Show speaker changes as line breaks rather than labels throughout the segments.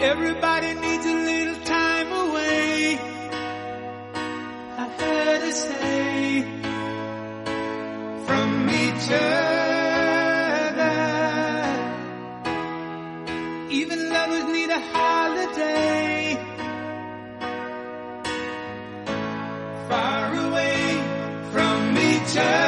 Everybody needs a little time away. I heard her say from each other. Even lovers need a holiday. Far away from each other.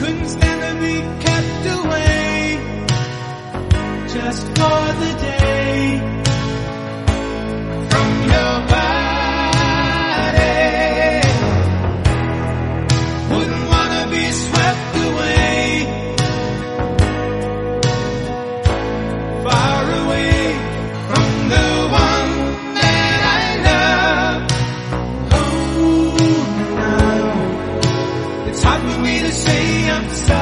Couldn't stand to be kept away just for the day from your body. Wouldn't wanna be swept away I'm sorry.